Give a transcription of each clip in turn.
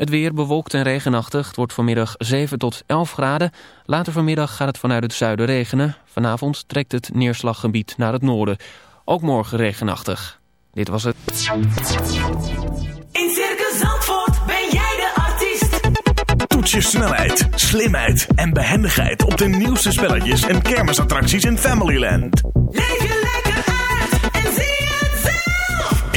Het weer bewolkt en regenachtig. Het wordt vanmiddag 7 tot 11 graden. Later vanmiddag gaat het vanuit het zuiden regenen. Vanavond trekt het neerslaggebied naar het noorden. Ook morgen regenachtig. Dit was het. In Circus Zandvoort ben jij de artiest. Toets je snelheid, slimheid en behendigheid op de nieuwste spelletjes en kermisattracties in Familyland. Leef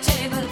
Table,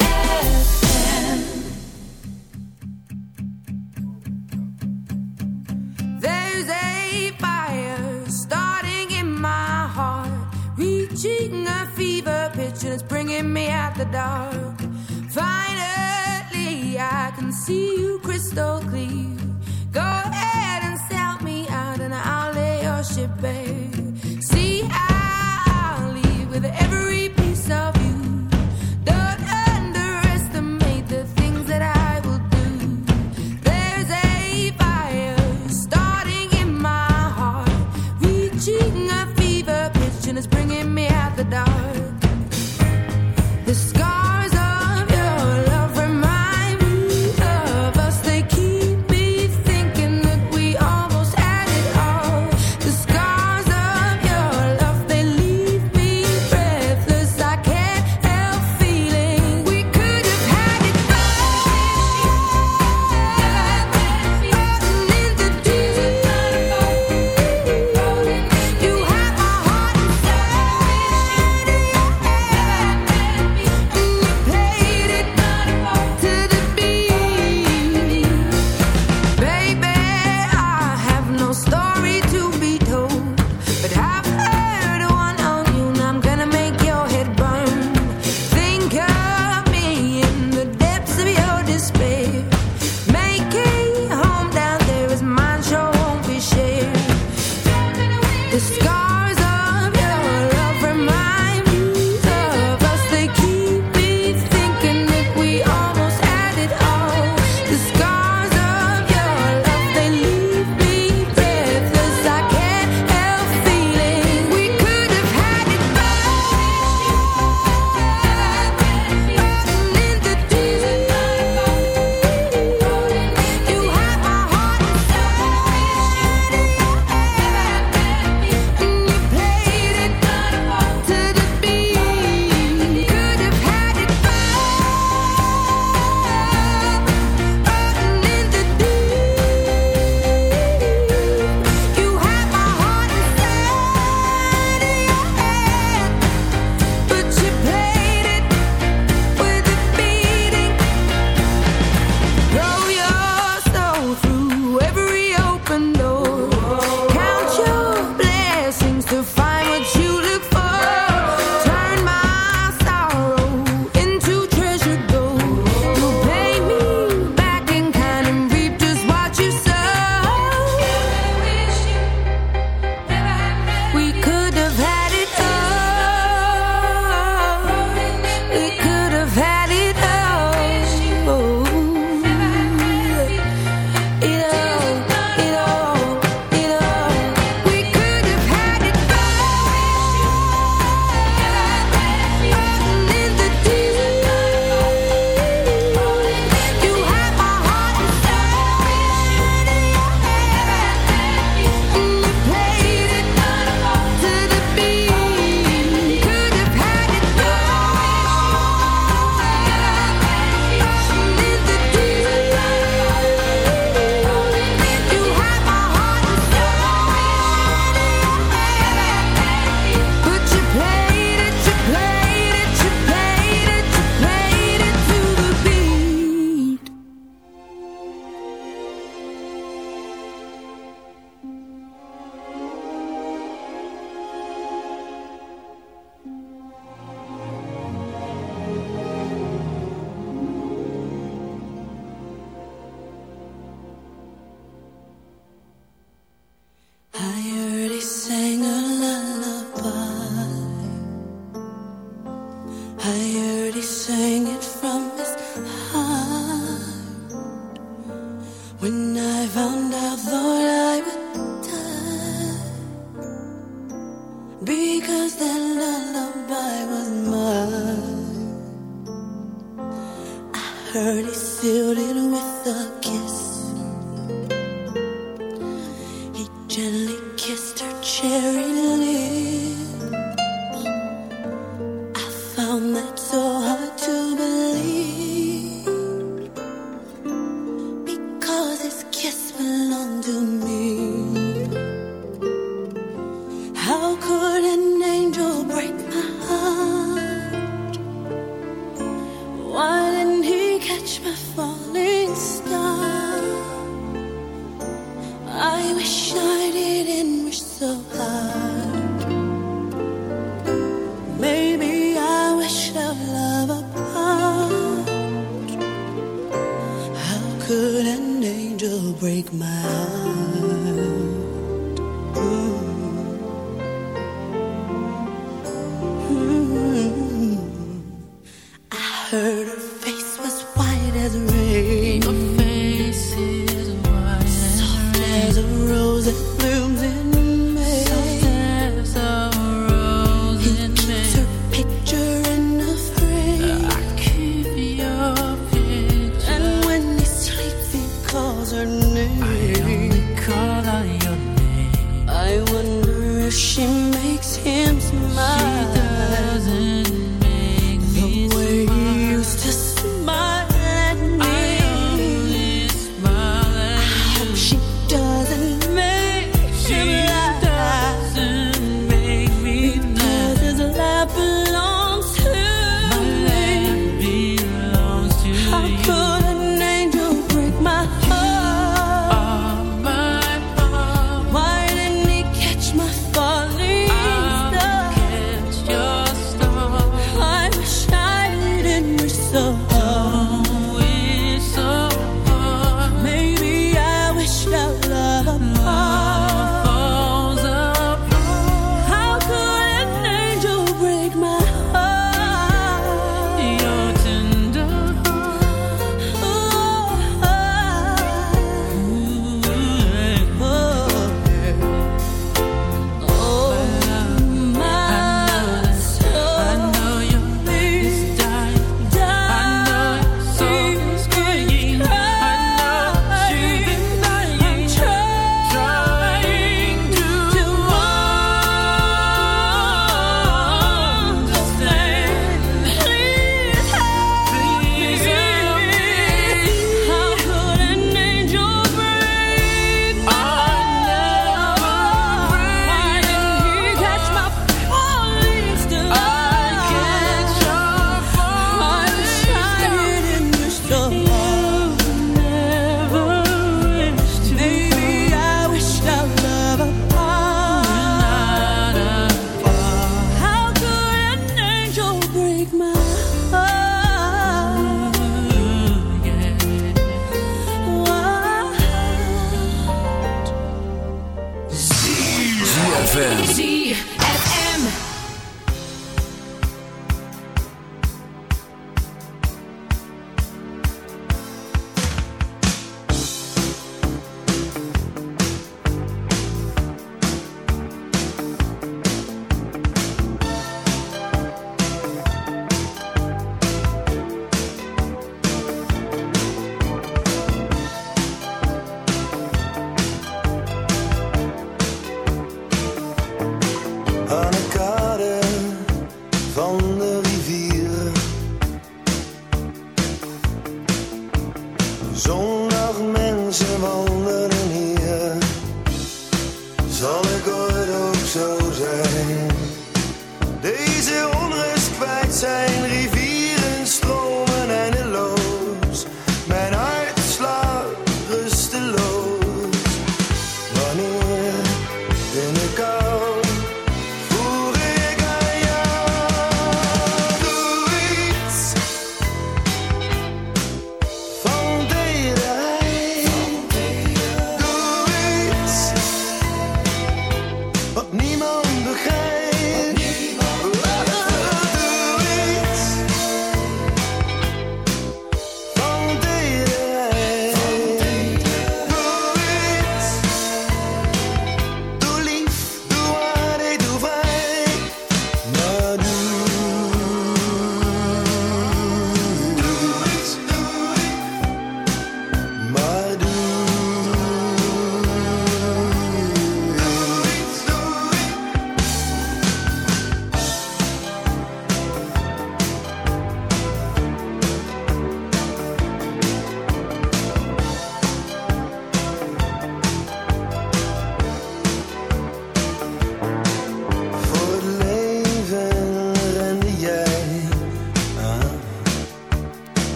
take my heart.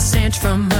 a cinch from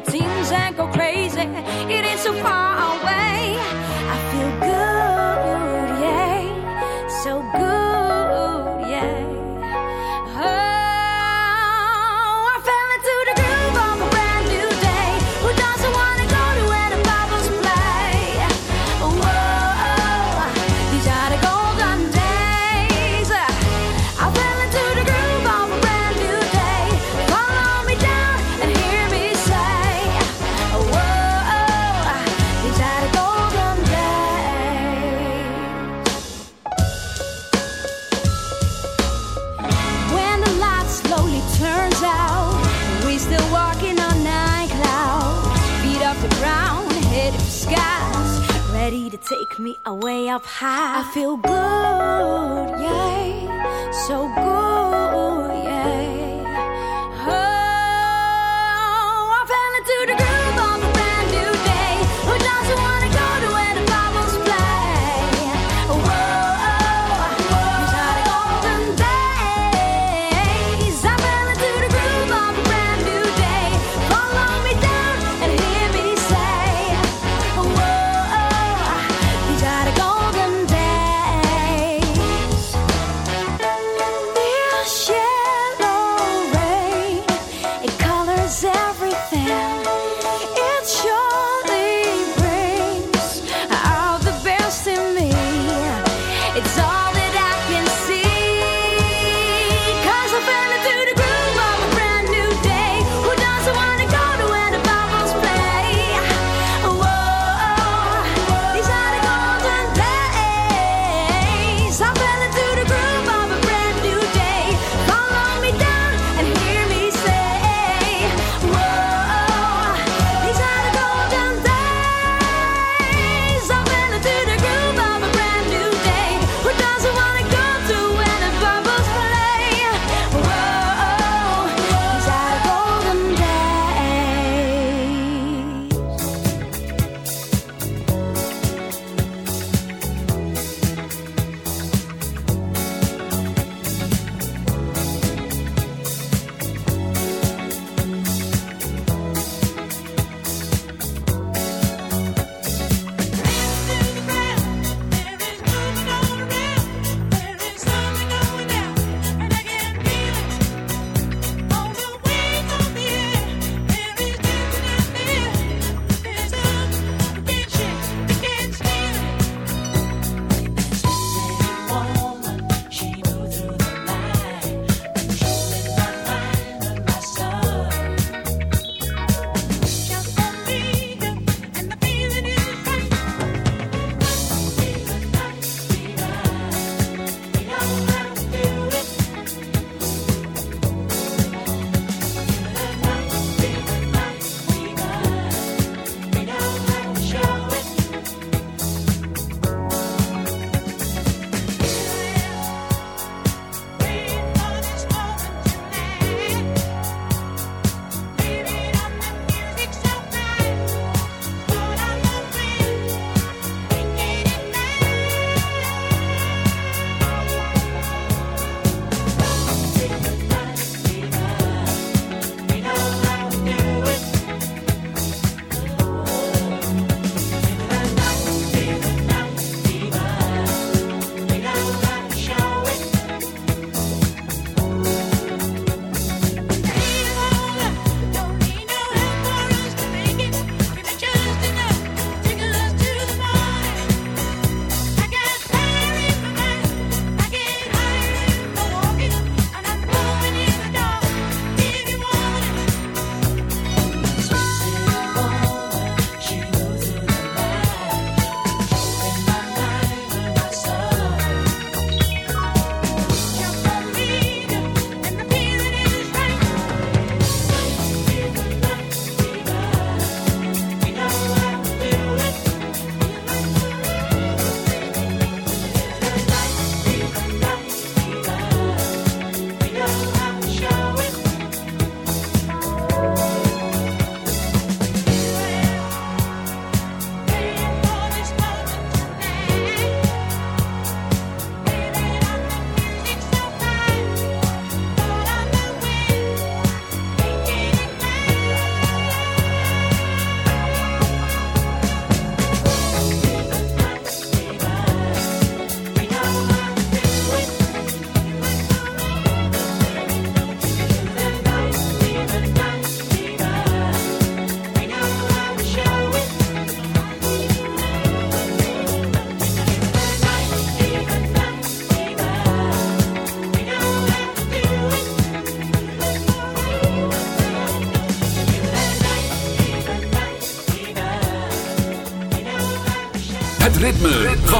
teams and go away up high. I feel good.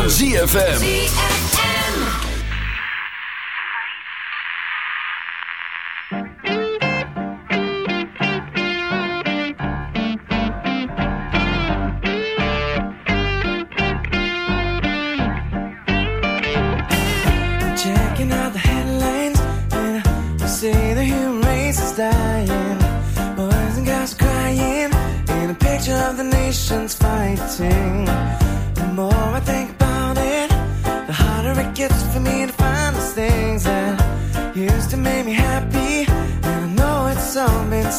ZFM.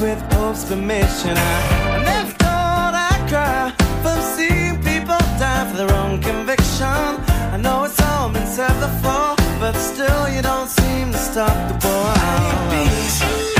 with Pope's permission. I, never thought I'd cry from seeing people die for their own conviction. I know it's all been said before, but still you don't seem to stop the war.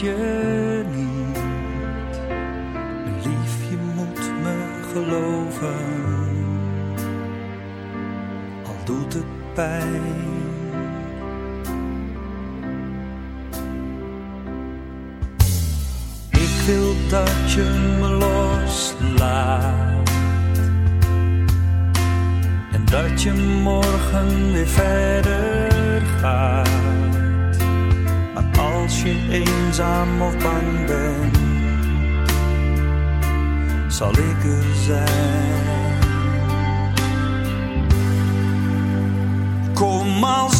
天 zal ik er zijn. Kom als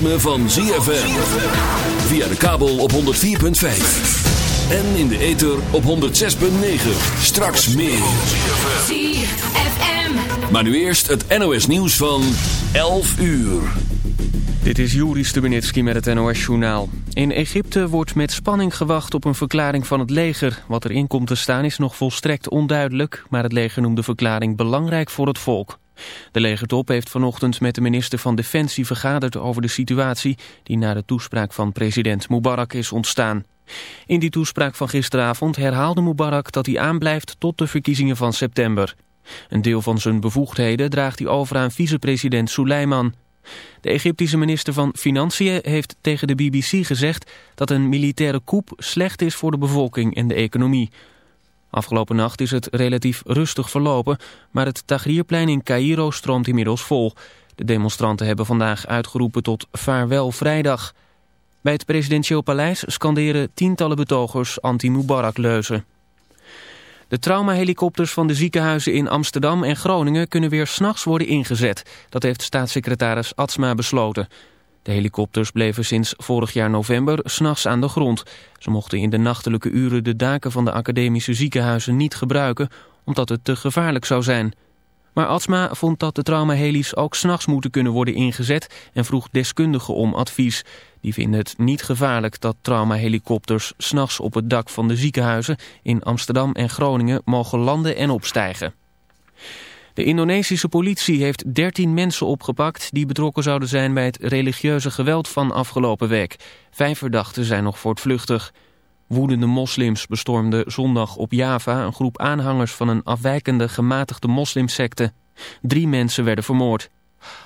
ritme van ZFM. Via de kabel op 104.5. En in de ether op 106.9. Straks meer. ZFM. Maar nu eerst het NOS nieuws van 11 uur. Dit is Juri Stubenitski met het NOS-journaal. In Egypte wordt met spanning gewacht op een verklaring van het leger. Wat erin komt te staan is nog volstrekt onduidelijk... maar het leger noemt de verklaring belangrijk voor het volk. De legertop heeft vanochtend met de minister van Defensie vergaderd over de situatie... die na de toespraak van president Mubarak is ontstaan. In die toespraak van gisteravond herhaalde Mubarak dat hij aanblijft tot de verkiezingen van september. Een deel van zijn bevoegdheden draagt hij over aan vicepresident Suleiman... De Egyptische minister van Financiën heeft tegen de BBC gezegd dat een militaire coup slecht is voor de bevolking en de economie. Afgelopen nacht is het relatief rustig verlopen, maar het Tahrirplein in Cairo stroomt inmiddels vol. De demonstranten hebben vandaag uitgeroepen tot vaarwel vrijdag. Bij het presidentieel paleis scanderen tientallen betogers anti-Mubarak-leuzen. De traumahelikopters van de ziekenhuizen in Amsterdam en Groningen kunnen weer s'nachts worden ingezet. Dat heeft staatssecretaris Atsma besloten. De helikopters bleven sinds vorig jaar november s'nachts aan de grond. Ze mochten in de nachtelijke uren de daken van de academische ziekenhuizen niet gebruiken, omdat het te gevaarlijk zou zijn. Maar Atsma vond dat de traumaheli's ook s'nachts moeten kunnen worden ingezet en vroeg deskundigen om advies. Die vinden het niet gevaarlijk dat traumahelikopters s'nachts op het dak van de ziekenhuizen in Amsterdam en Groningen mogen landen en opstijgen. De Indonesische politie heeft 13 mensen opgepakt die betrokken zouden zijn bij het religieuze geweld van afgelopen week. Vijf verdachten zijn nog voortvluchtig. Woedende moslims bestormden zondag op Java een groep aanhangers van een afwijkende gematigde moslimsecte. Drie mensen werden vermoord.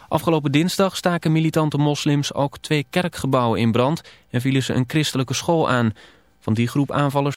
Afgelopen dinsdag staken militante moslims ook twee kerkgebouwen in brand en vielen ze een christelijke school aan. Van die groep aanvallers